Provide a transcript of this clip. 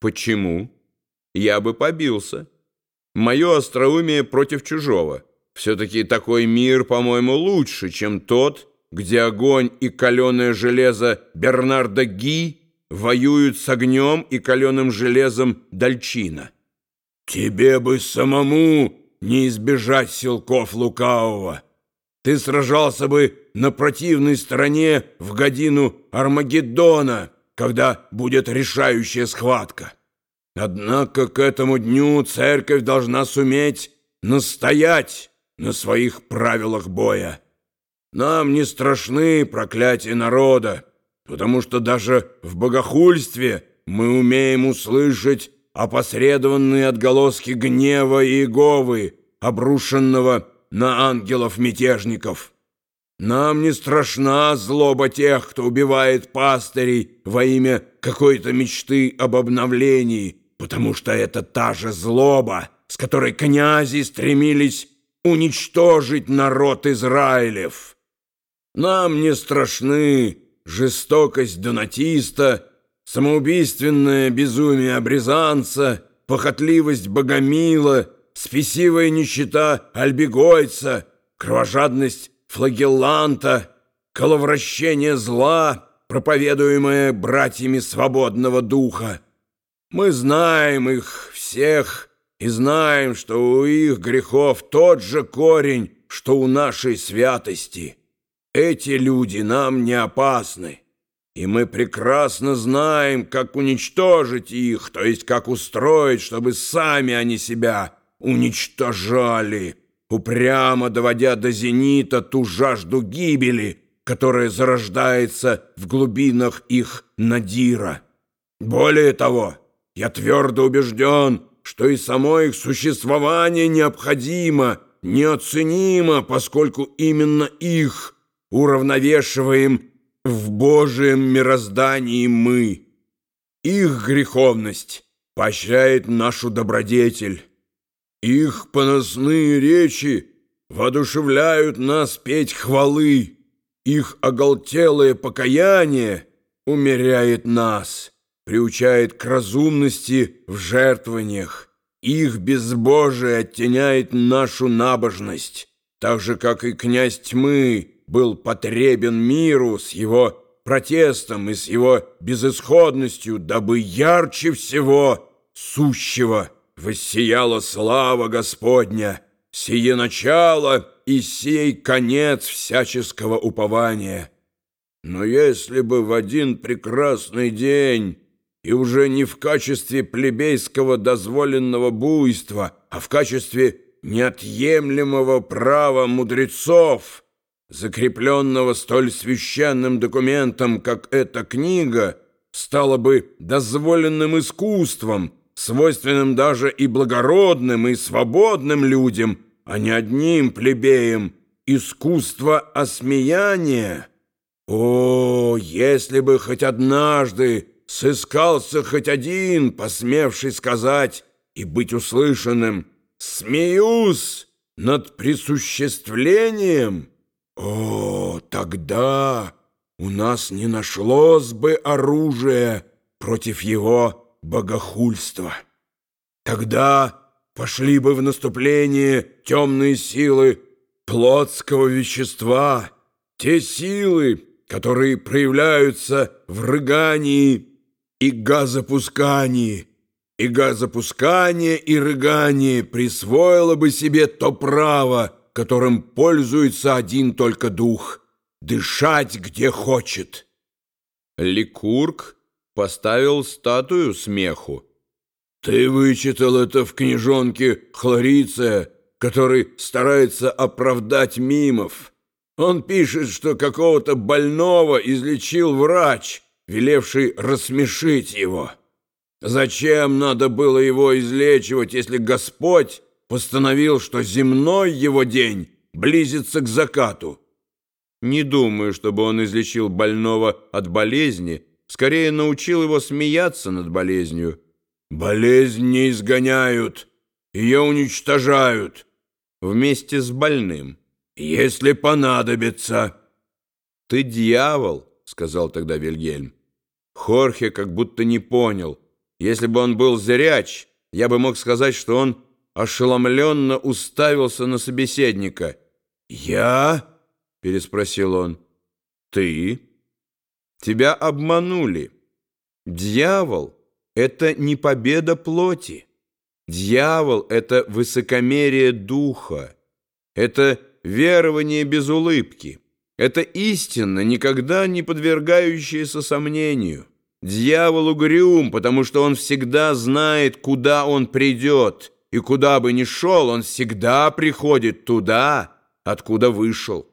Почему? Я бы побился. Мое остроумие против чужого. Все-таки такой мир, по-моему, лучше, чем тот, где огонь и каленое железо Бернарда Ги воюют с огнем и каленым железом Дальчина. Тебе бы самому не избежать силков лукавого. Ты сражался бы на противной стороне в годину Армагеддона, когда будет решающая схватка. Однако к этому дню церковь должна суметь настоять на своих правилах боя. Нам не страшны проклятия народа, потому что даже в богохульстве мы умеем услышать опосредованные отголоски гнева Иеговы, обрушенного на ангелов-мятежников. Нам не страшна злоба тех, кто убивает пастырей во имя какой-то мечты об обновлении, потому что это та же злоба, с которой князи стремились уничтожить народ Израилев. Нам не страшны жестокость донатиста, самоубийственное безумие обрезанца, похотливость богомила, спесивая нищета альбегойца, кровожадность флагелланта, коловращение зла, проповедуемое братьями свободного духа. Мы знаем их всех и знаем, что у их грехов тот же корень, что у нашей святости. Эти люди нам не опасны, и мы прекрасно знаем, как уничтожить их, то есть как устроить, чтобы сами они себя уничтожали, упрямо доводя до зенита ту жажду гибели, которая зарождается в глубинах их надира. Более того, я твердо убежден, что и само их существование необходимо, неоценимо, поскольку именно их уравновешиваем в Божьем мироздании мы. Их греховность поощряет нашу добродетель. Их поносные речи воодушевляют нас петь хвалы. Их оголтелое покаяние умеряет нас» приучает к разумности в жертвованиях. Их безбожие оттеняет нашу набожность, так же, как и князь тьмы был потребен миру с его протестом и с его безысходностью, дабы ярче всего сущего воссияла слава Господня, сие начало и сей конец всяческого упования. Но если бы в один прекрасный день и уже не в качестве плебейского дозволенного буйства, а в качестве неотъемлемого права мудрецов, закрепленного столь священным документом, как эта книга, стало бы дозволенным искусством, свойственным даже и благородным, и свободным людям, а не одним плебеям, искусство осмеяния. О, если бы хоть однажды сыскался хоть один, посмевший сказать и быть услышанным «Смеюсь над присуществлением». О, тогда у нас не нашлось бы оружия против его богохульства. Тогда пошли бы в наступление темные силы плотского вещества, те силы, которые проявляются в рыгании и газопускание, и газопускание и рыгание присвоило бы себе то право, которым пользуется один только дух — дышать где хочет. Ликург поставил статую смеху. Ты вычитал это в книжонке Хлориция, который старается оправдать мимов. Он пишет, что какого-то больного излечил врач — велевший рассмешить его. Зачем надо было его излечивать, если Господь постановил, что земной его день близится к закату? Не думаю, чтобы он излечил больного от болезни, скорее научил его смеяться над болезнью. Болезнь не изгоняют, ее уничтожают. Вместе с больным. Если понадобится. Ты дьявол, сказал тогда Вильгельм. Хорхе как будто не понял. Если бы он был зряч, я бы мог сказать, что он ошеломленно уставился на собеседника. «Я?» — переспросил он. «Ты? Тебя обманули. Дьявол — это не победа плоти. Дьявол — это высокомерие духа. Это верование без улыбки. Это истина, никогда не подвергающаяся сомнению. Дьявол угрюм, потому что он всегда знает, куда он придет, и куда бы ни шел, он всегда приходит туда, откуда вышел.